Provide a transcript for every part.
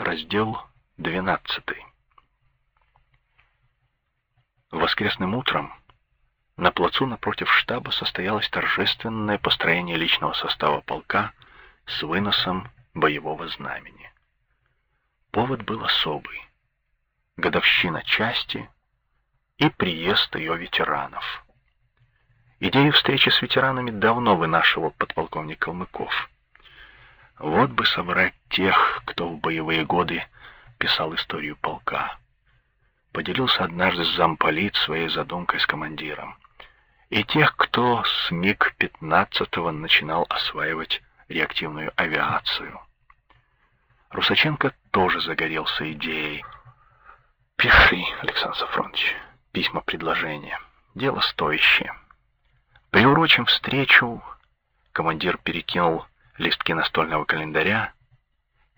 Раздел 12. Воскресным утром на плацу напротив штаба состоялось торжественное построение личного состава полка с выносом боевого знамени. Повод был особый. Годовщина части и приезд ее ветеранов. Идею встречи с ветеранами давно вынашивал подполковник Калмыков. Вот бы собрать тех, кто в боевые годы писал историю полка. Поделился однажды замполит своей задумкой с командиром. И тех, кто с МиГ-15 начинал осваивать реактивную авиацию. Русаченко тоже загорелся идеей. «Пиши, Александр Сафронович, письма-предложения. Дело стоящее». Приурочим встречу, командир перекинул листки настольного календаря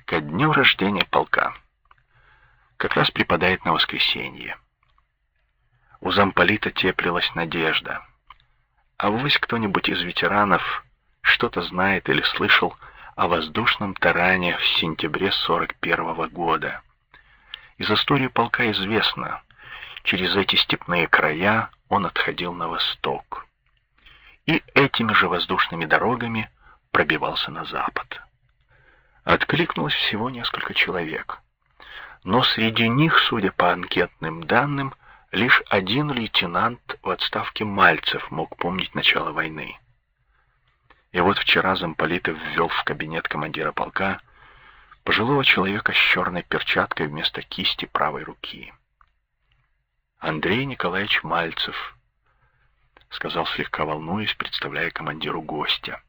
ко дню рождения полка. Как раз припадает на воскресенье. У замполита теплилась надежда. А вось кто-нибудь из ветеранов что-то знает или слышал о воздушном таране в сентябре 41 -го года. Из истории полка известно, через эти степные края он отходил на восток и этими же воздушными дорогами пробивался на запад. Откликнулось всего несколько человек. Но среди них, судя по анкетным данным, лишь один лейтенант в отставке Мальцев мог помнить начало войны. И вот вчера замполитов ввел в кабинет командира полка пожилого человека с черной перчаткой вместо кисти правой руки. Андрей Николаевич Мальцев, сказал слегка волнуясь, представляя командиру гостя.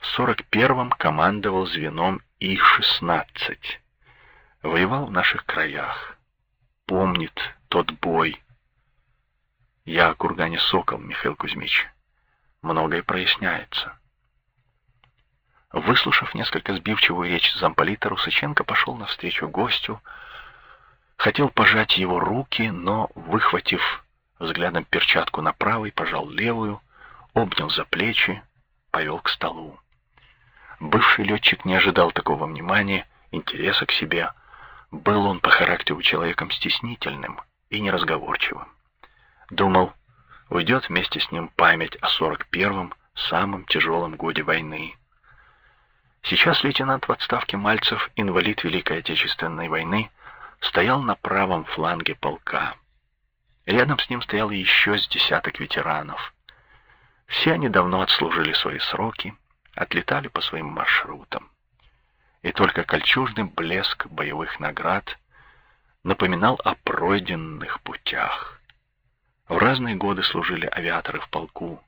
В 41-м командовал звеном И-16. Воевал в наших краях. Помнит тот бой. Я о кургане Сокол, Михаил Кузьмич. Многое проясняется. Выслушав несколько сбивчивую речь замполита, Русаченко пошел навстречу гостю, хотел пожать его руки, но, выхватив взглядом перчатку на правой, пожал левую, обнял за плечи, повел к столу. Бывший летчик не ожидал такого внимания, интереса к себе. Был он по характеру человеком стеснительным и неразговорчивым. Думал, уйдет вместе с ним память о 41-м, самом тяжелом годе войны. Сейчас лейтенант в отставке Мальцев, инвалид Великой Отечественной войны, стоял на правом фланге полка. Рядом с ним стоял еще с десяток ветеранов. Все они давно отслужили свои сроки, отлетали по своим маршрутам. И только кольчужный блеск боевых наград напоминал о пройденных путях. В разные годы служили авиаторы в полку.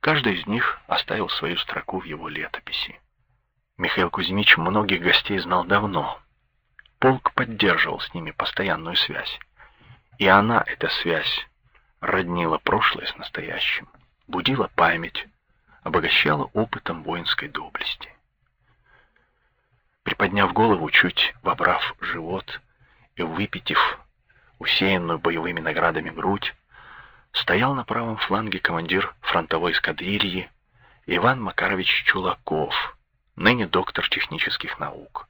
Каждый из них оставил свою строку в его летописи. Михаил Кузьмич многих гостей знал давно. Полк поддерживал с ними постоянную связь. И она, эта связь, роднила прошлое с настоящим, будила память, обогащала опытом воинской доблести. Приподняв голову, чуть вобрав живот и выпитив усеянную боевыми наградами грудь, стоял на правом фланге командир фронтовой эскадрильи Иван Макарович Чулаков, ныне доктор технических наук.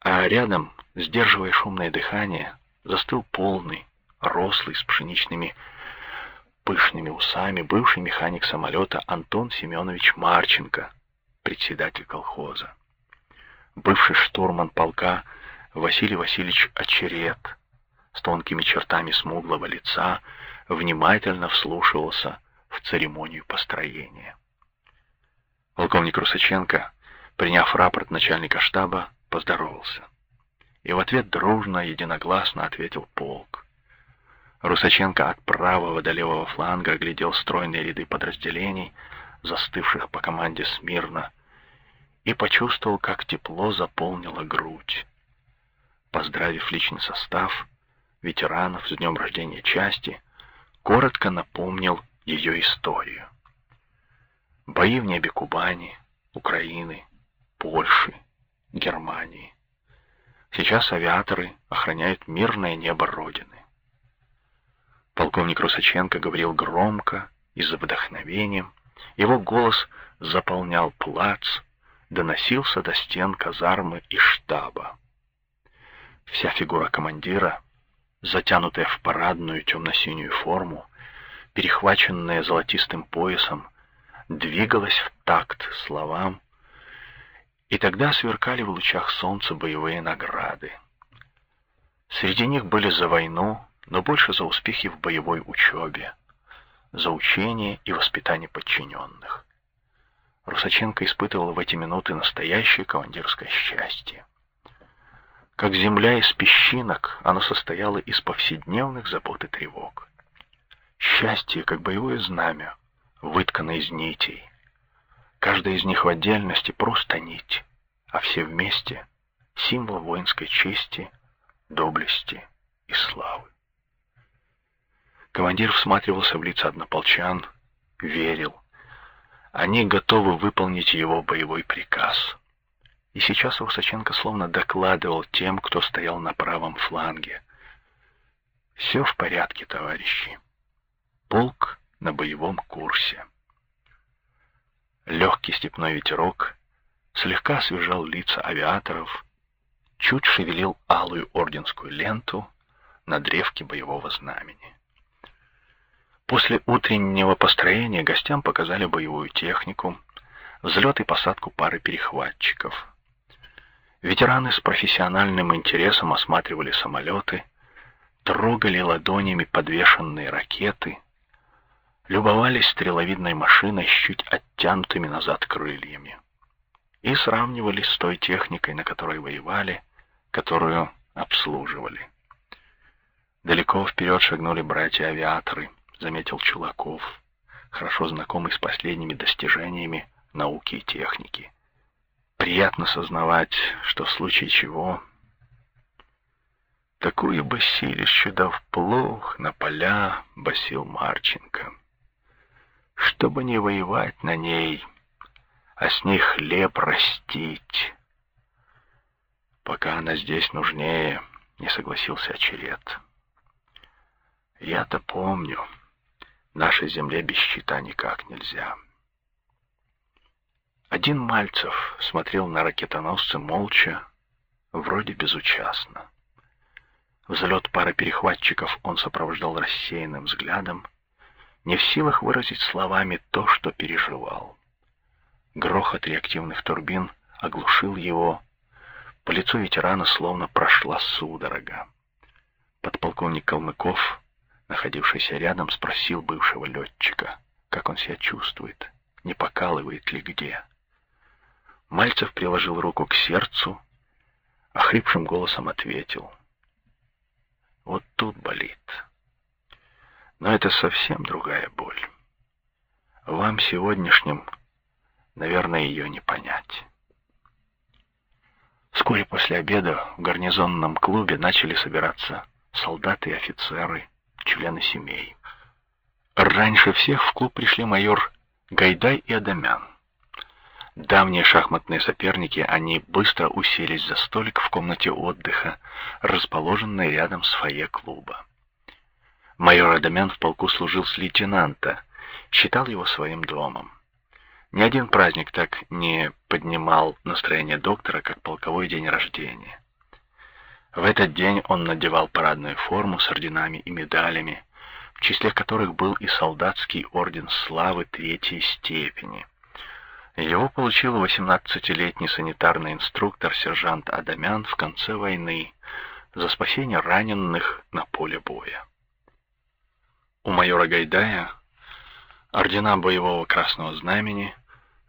А рядом, сдерживая шумное дыхание, застыл полный, рослый, с пшеничными пышными усами, бывший механик самолета Антон Семенович Марченко, председатель колхоза. Бывший штурман полка Василий Васильевич Очерет с тонкими чертами смуглого лица внимательно вслушивался в церемонию построения. Полковник Русаченко, приняв рапорт начальника штаба, поздоровался и в ответ дружно, единогласно ответил полк. Русаченко от правого до левого фланга глядел стройные ряды подразделений, застывших по команде смирно, и почувствовал, как тепло заполнило грудь. Поздравив личный состав, ветеранов с днем рождения части, коротко напомнил ее историю. Бои в небе Кубани, Украины, Польши, Германии. Сейчас авиаторы охраняют мирное небо Родины. Полковник Русаченко говорил громко и за вдохновением. Его голос заполнял плац, доносился до стен казармы и штаба. Вся фигура командира, затянутая в парадную темно-синюю форму, перехваченная золотистым поясом, двигалась в такт словам, и тогда сверкали в лучах солнца боевые награды. Среди них были за войну, но больше за успехи в боевой учебе, за учение и воспитание подчиненных. Русаченко испытывал в эти минуты настоящее командирское счастье. Как земля из песчинок, оно состояло из повседневных забот и тревог. Счастье, как боевое знамя, выткано из нитей. Каждая из них в отдельности просто нить, а все вместе — символ воинской чести, доблести и славы. Командир всматривался в лица однополчан, верил. Они готовы выполнить его боевой приказ. И сейчас Русаченко словно докладывал тем, кто стоял на правом фланге. «Все в порядке, товарищи. Полк на боевом курсе». Легкий степной ветерок слегка освежал лица авиаторов, чуть шевелил алую орденскую ленту на древке боевого знамени. После утреннего построения гостям показали боевую технику, взлет и посадку пары перехватчиков. Ветераны с профессиональным интересом осматривали самолеты, трогали ладонями подвешенные ракеты, любовались стреловидной машиной с чуть оттянутыми назад крыльями и сравнивали с той техникой, на которой воевали, которую обслуживали. Далеко вперед шагнули братья-авиаторы — заметил Чулаков, хорошо знакомый с последними достижениями науки и техники. Приятно сознавать, что в случае чего такую бы силищу да вплох на поля басил Марченко. Чтобы не воевать на ней, а с них хлеб растить. Пока она здесь нужнее, не согласился Очерет. Я-то помню, Нашей земле без щита никак нельзя. Один Мальцев смотрел на ракетоносцы молча, вроде безучастно. Взлет пары перехватчиков он сопровождал рассеянным взглядом, не в силах выразить словами то, что переживал. Грохот реактивных турбин оглушил его, по лицу ветерана словно прошла судорога. Подполковник Калмыков находившийся рядом, спросил бывшего летчика, как он себя чувствует, не покалывает ли где. Мальцев приложил руку к сердцу, охрипшим голосом ответил. Вот тут болит. Но это совсем другая боль. Вам сегодняшним, наверное, ее не понять. Вскоре после обеда в гарнизонном клубе начали собираться солдаты и офицеры, члены семей. Раньше всех в клуб пришли майор Гайдай и Адамян. Давние шахматные соперники, они быстро уселись за столик в комнате отдыха, расположенной рядом с фойе клуба. Майор Адамян в полку служил с лейтенанта, считал его своим домом. Ни один праздник так не поднимал настроение доктора, как полковой день рождения. В этот день он надевал парадную форму с орденами и медалями, в числе которых был и солдатский орден славы третьей степени. Его получил 18-летний санитарный инструктор сержант Адамян в конце войны за спасение раненых на поле боя. У майора Гайдая ордена боевого красного знамени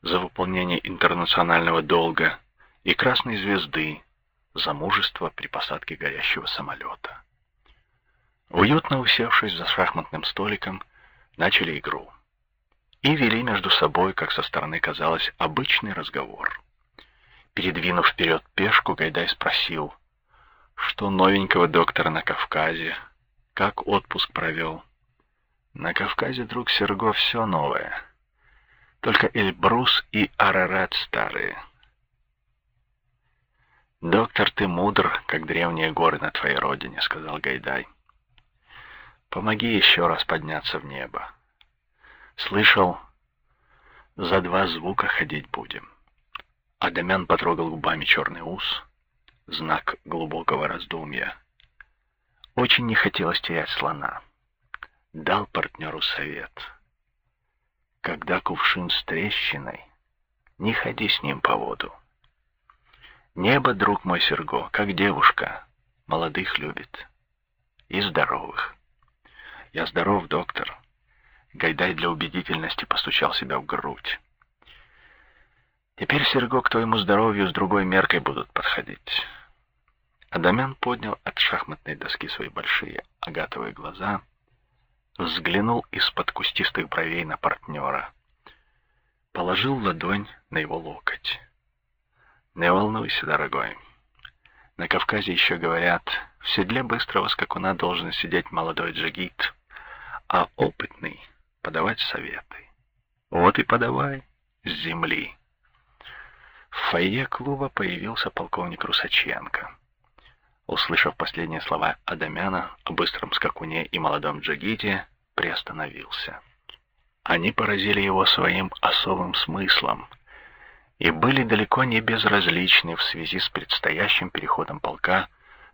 за выполнение интернационального долга и красной звезды за мужество при посадке горящего самолета. Уютно усевшись за шахматным столиком, начали игру. И вели между собой, как со стороны казалось, обычный разговор. Передвинув вперед пешку, Гайдай спросил, что новенького доктора на Кавказе, как отпуск провел. На Кавказе, друг Серго, все новое. Только Эльбрус и Арарат старые — «Доктор, ты мудр, как древние горы на твоей родине», — сказал Гайдай. «Помоги еще раз подняться в небо. Слышал, за два звука ходить будем». Адамян потрогал губами черный ус, знак глубокого раздумья. Очень не хотелось терять слона. Дал партнеру совет. Когда кувшин с трещиной, не ходи с ним по воду. Небо, друг мой Серго, как девушка, молодых любит и здоровых. Я здоров, доктор. Гайдай для убедительности постучал себя в грудь. Теперь, Серго, к твоему здоровью с другой меркой будут подходить. Адамян поднял от шахматной доски свои большие агатовые глаза, взглянул из-под кустистых бровей на партнера, положил ладонь на его локоть. Не волнуйся, дорогой. На Кавказе еще говорят, в седле быстрого скакуна должен сидеть молодой джигит, а опытный — подавать советы. Вот и подавай с земли. В фойе клуба появился полковник Русаченко. Услышав последние слова Адамяна о быстром скакуне и молодом джигите, приостановился. Они поразили его своим особым смыслом и были далеко не безразличны в связи с предстоящим переходом полка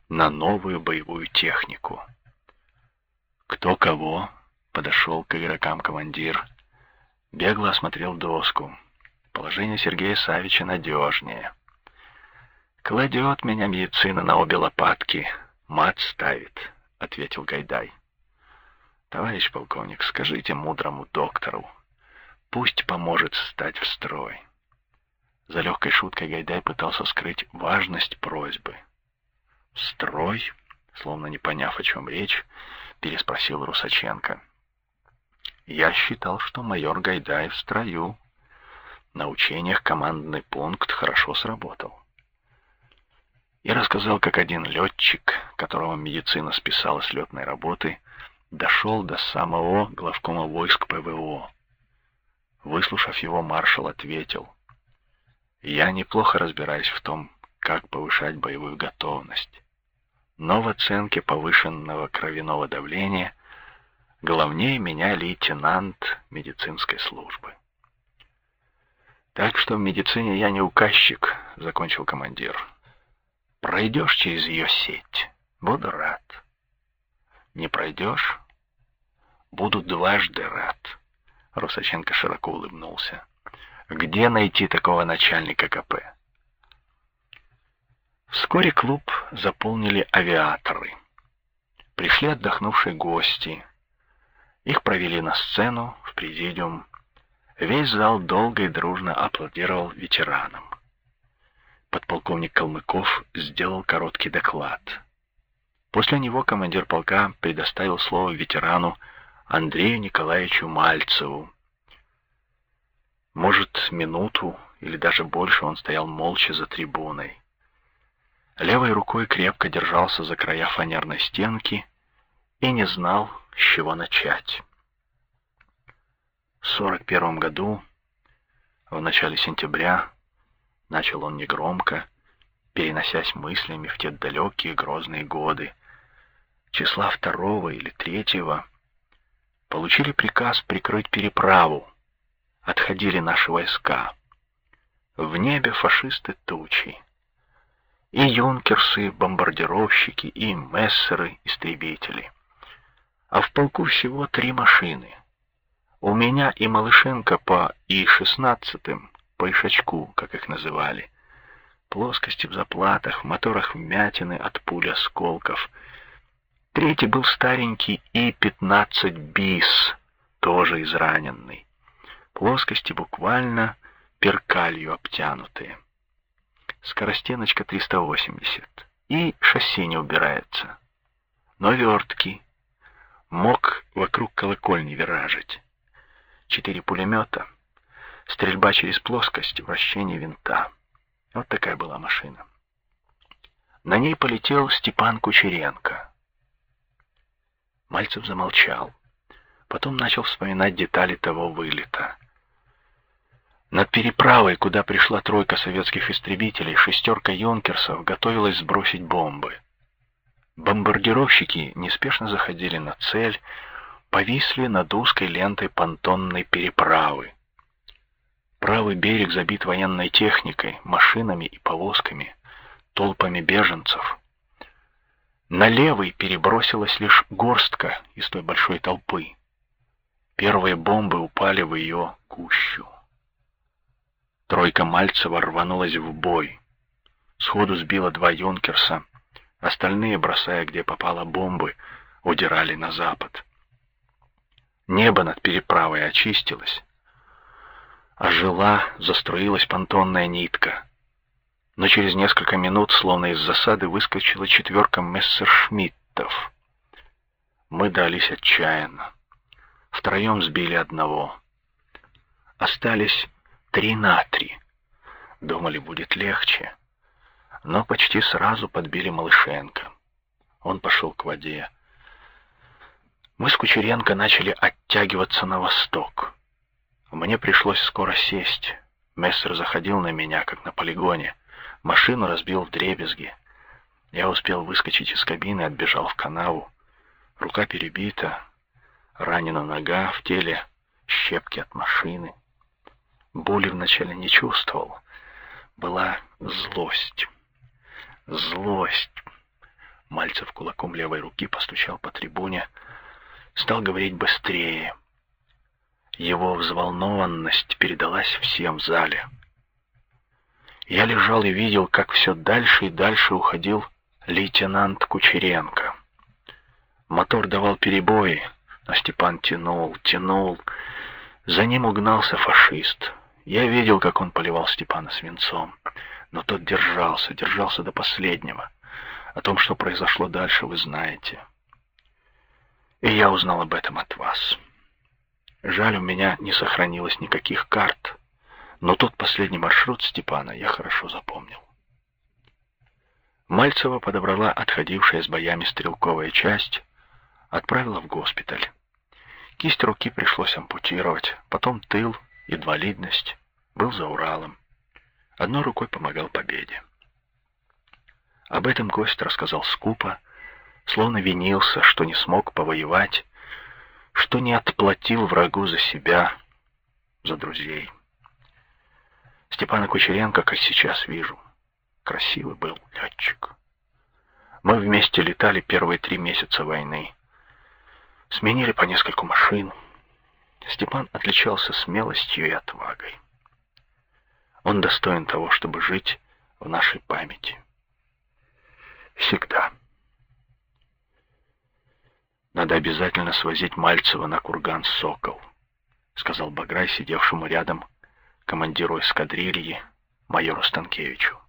на новую боевую технику. Кто кого подошел к игрокам командир, бегло осмотрел доску. Положение Сергея Савича надежнее. «Кладет меня медицина на обе лопатки, мат ставит», — ответил Гайдай. «Товарищ полковник, скажите мудрому доктору, пусть поможет встать в строй». За легкой шуткой Гайдай пытался скрыть важность просьбы. «Строй?» Словно не поняв, о чем речь, переспросил Русаченко. «Я считал, что майор Гайдай в строю. На учениях командный пункт хорошо сработал. Я рассказал, как один летчик, которого медицина списала с летной работы, дошел до самого главкома войск ПВО. Выслушав его, маршал ответил, «Я неплохо разбираюсь в том, как повышать боевую готовность. Но в оценке повышенного кровяного давления главнее меня лейтенант медицинской службы. Так что в медицине я не указчик, закончил командир. Пройдешь через ее сеть, буду рад. Не пройдешь, буду дважды рад. Русаченко широко улыбнулся. Где найти такого начальника КП? Вскоре клуб заполнили авиаторы. Пришли отдохнувшие гости. Их провели на сцену, в президиум. Весь зал долго и дружно аплодировал ветеранам. Подполковник Калмыков сделал короткий доклад. После него командир полка предоставил слово ветерану Андрею Николаевичу Мальцеву. Может, минуту или даже больше он стоял молча за трибуной. Левой рукой крепко держался за края фанерной стенки и не знал, с чего начать. В 41 году, в начале сентября, начал он негромко, переносясь мыслями в те далекие грозные годы. Числа второго или третьего получили приказ прикрыть переправу. Отходили наши войска. В небе фашисты тучи. И юнкерсы, бомбардировщики, и мессеры, истребители. А в полку всего три машины. У меня и Малышенко по И-16, по Ишачку, как их называли. Плоскости в заплатах, в моторах вмятины от пуль осколков. Третий был старенький И-15 БИС, тоже израненный. Плоскости буквально перкалью обтянутые скоростеночка 380, и шасси не убирается. Но вертки. Мог вокруг колокольни виражить. Четыре пулемета, стрельба через плоскость, вращение винта. Вот такая была машина. На ней полетел Степан Кучеренко. Мальцев замолчал. Потом начал вспоминать детали того вылета — над переправой, куда пришла тройка советских истребителей, шестерка юнкерсов готовилась сбросить бомбы. Бомбардировщики неспешно заходили на цель, повисли над узкой лентой понтонной переправы. Правый берег забит военной техникой, машинами и повозками. толпами беженцев. На левый перебросилась лишь горстка из той большой толпы. Первые бомбы упали в ее кущу. Тройка Мальцева рванулась в бой. Сходу сбила два юнкерса. Остальные, бросая где попало бомбы, удирали на запад. Небо над переправой очистилось. Ожила, заструилась понтонная нитка. Но через несколько минут, словно из засады, выскочила четверка мессершмиттов. Мы дрались отчаянно. Втроем сбили одного. Остались три на три. Думали, будет легче. Но почти сразу подбили Малышенко. Он пошел к воде. Мы с Кучеренко начали оттягиваться на восток. Мне пришлось скоро сесть. Мессер заходил на меня, как на полигоне. Машину разбил в дребезги. Я успел выскочить из кабины, отбежал в канаву. Рука перебита, ранена нога, в теле щепки от машины. Боли вначале не чувствовал. Была злость. Злость. Мальцев кулаком левой руки постучал по трибуне, стал говорить быстрее. Его взволнованность передалась всем в зале. Я лежал и видел, как все дальше и дальше уходил лейтенант Кучеренко. Мотор давал перебои, но Степан тянул, тянул. За ним угнался фашист. Я видел, как он поливал Степана свинцом, но тот держался, держался до последнего. О том, что произошло дальше, вы знаете. И я узнал об этом от вас. Жаль, у меня не сохранилось никаких карт, но тот последний маршрут Степана я хорошо запомнил. Мальцева подобрала отходившая с боями стрелковая часть, отправила в госпиталь. Кисть руки пришлось ампутировать, потом тыл, инвалидность, был за Уралом. Одной рукой помогал победе. Об этом гость рассказал скупо, словно винился, что не смог повоевать, что не отплатил врагу за себя, за друзей. Степана Кучеренко, как сейчас вижу, красивый был летчик. Мы вместе летали первые три месяца войны. Сменили по нескольку машин. Степан отличался смелостью и отвагой. Он достоин того, чтобы жить в нашей памяти. Всегда. Надо обязательно свозить Мальцева на курган «Сокол», — сказал Баграй, сидевшему рядом, командиру эскадрильи, майору Станкевичу.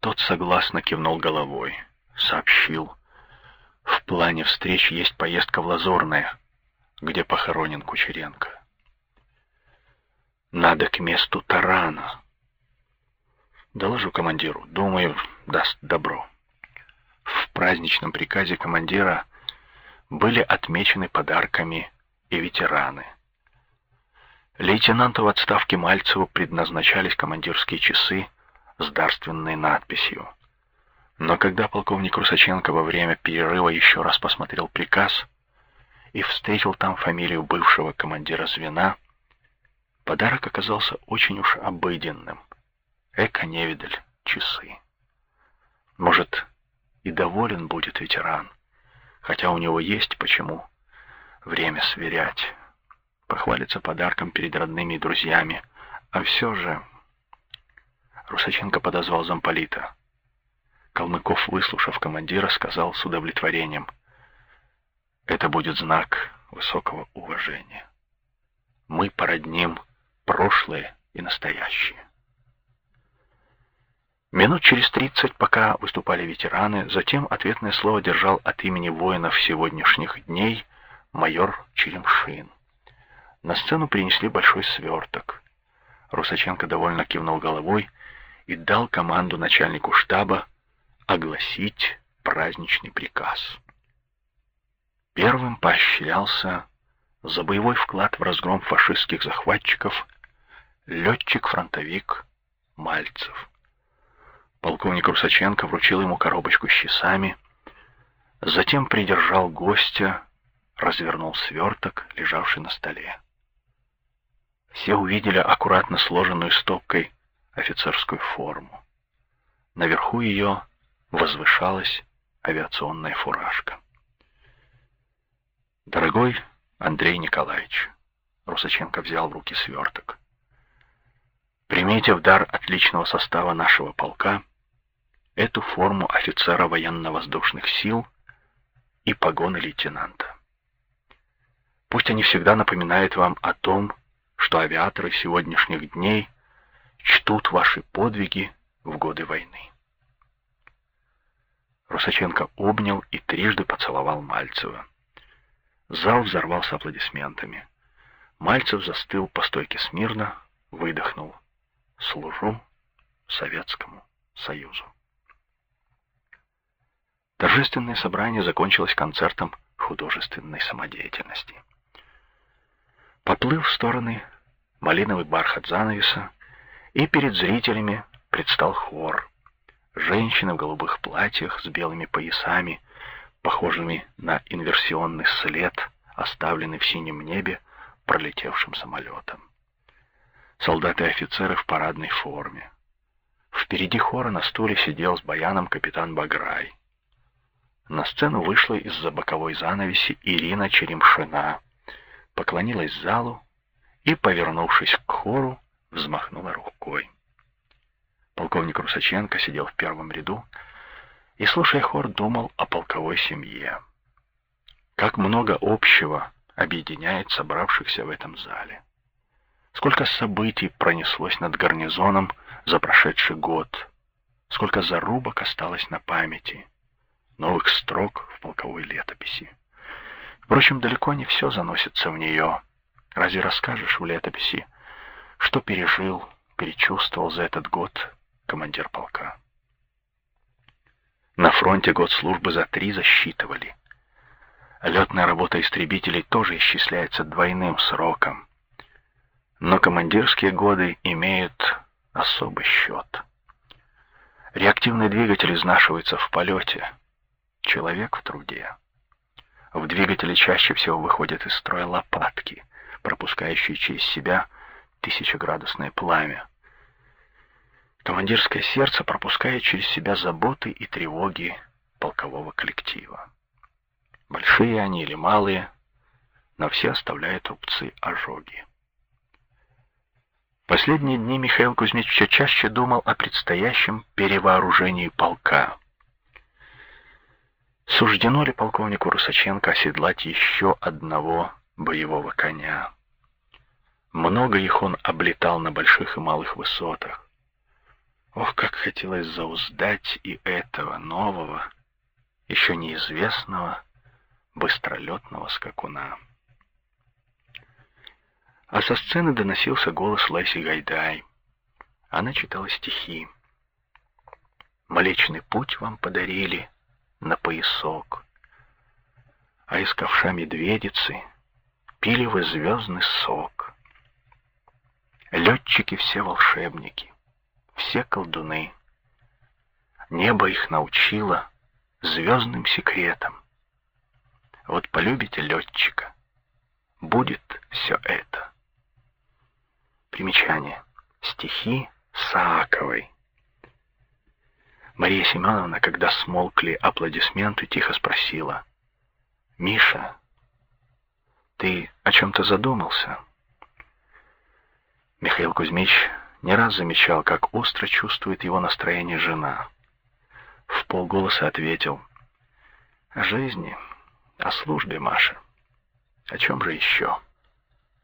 Тот согласно кивнул головой, сообщил. В плане встреч есть поездка в Лазорное, где похоронен Кучеренко. Надо к месту тарана. Доложу командиру, думаю, даст добро. В праздничном приказе командира были отмечены подарками и ветераны. Лейтенанту в отставке Мальцеву предназначались командирские часы с дарственной надписью. Но когда полковник Русаченко во время перерыва еще раз посмотрел приказ и встретил там фамилию бывшего командира звена, подарок оказался очень уж обыденным. Эко-невидаль, часы. Может, и доволен будет ветеран, хотя у него есть почему время сверять, похвалиться подарком перед родными и друзьями, а все же... Русаченко подозвал замполита. Калмыков, выслушав командира, сказал с удовлетворением, «Это будет знак высокого уважения. Мы породним прошлое и настоящее». Минут через тридцать, пока выступали ветераны, затем ответное слово держал от имени воинов сегодняшних дней майор Черемшин. На сцену принесли большой сверток. Русаченко довольно кивнул головой и дал команду начальнику штаба огласить праздничный приказ. Первым поощрялся за боевой вклад в разгром фашистских захватчиков летчик-фронтовик Мальцев. Полковник Русаченко вручил ему коробочку с часами, затем придержал гостя, развернул сверток, лежавший на столе. Все увидели аккуратно сложенную стопкой офицерскую форму. Наверху ее возвышалась авиационная фуражка. «Дорогой Андрей Николаевич», — Русаченко взял в руки сверток, «примите в дар отличного состава нашего полка эту форму офицера военно-воздушных сил и погоны лейтенанта. Пусть они всегда напоминают вам о том, что авиаторы сегодняшних дней чтут ваши подвиги в годы войны. Русаченко обнял и трижды поцеловал Мальцева. Зал взорвался аплодисментами. Мальцев застыл по стойке смирно, выдохнул. «Служу Советскому Союзу». Торжественное собрание закончилось концертом художественной самодеятельности. Поплыл в стороны малиновый бархат занавеса, и перед зрителями предстал хор. Женщины в голубых платьях с белыми поясами, похожими на инверсионный след, оставленный в синем небе пролетевшим самолетом. Солдаты и офицеры в парадной форме. Впереди хора на стуле сидел с баяном капитан Баграй. На сцену вышла из-за боковой занавеси Ирина Черемшина, поклонилась залу и, повернувшись к хору, взмахнула рукой. Полковник Русаченко сидел в первом ряду и, слушая хор, думал о полковой семье. Как много общего объединяет собравшихся в этом зале. Сколько событий пронеслось над гарнизоном за прошедший год. Сколько зарубок осталось на памяти. Новых строк в полковой летописи. Впрочем, далеко не все заносится в нее. Разве расскажешь в летописи, что пережил, перечувствовал за этот год командир полка? На фронте год службы за три засчитывали. Летная работа истребителей тоже исчисляется двойным сроком. Но командирские годы имеют особый счет. Реактивный двигатель изнашивается в полете. Человек в труде. В двигателе чаще всего выходят из строя лопатки, пропускающие через себя тысячеградусное пламя. Командирское сердце пропускает через себя заботы и тревоги полкового коллектива. Большие они или малые, но все оставляют рубцы ожоги. Последние дни Михаил Кузьмич все чаще думал о предстоящем перевооружении полка. Суждено ли полковнику Русаченко оседлать еще одного боевого коня? Много их он облетал на больших и малых высотах. Ох, как хотелось зауздать и этого нового, еще неизвестного, быстролетного скакуна. А со сцены доносился голос Леси Гайдай. Она читала стихи. «Млечный путь вам подарили, на поясок. А из ковша медведицы пили вы звездный сок. Летчики все волшебники, все колдуны. Небо их научило звездным секретам. Вот полюбите летчика, будет все это. Примечание. Стихи Сааковой. Мария Семеновна, когда смолкли аплодисменты, тихо спросила. «Миша, ты о чем-то задумался?» Михаил Кузьмич не раз замечал, как остро чувствует его настроение жена. В полголоса ответил. «О жизни, о службе, Маша. О чем же еще?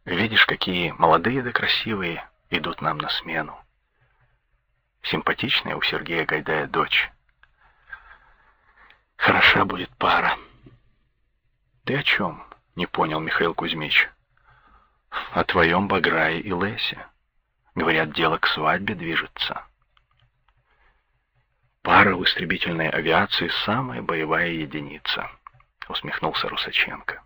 Видишь, какие молодые да красивые идут нам на смену симпатичная у Сергея Гайдая дочь. Хороша будет пара. Ты о чем? Не понял Михаил Кузьмич. О твоем Баграе и Лесе. Говорят, дело к свадьбе движется. Пара в истребительной авиации — самая боевая единица, усмехнулся Русаченко.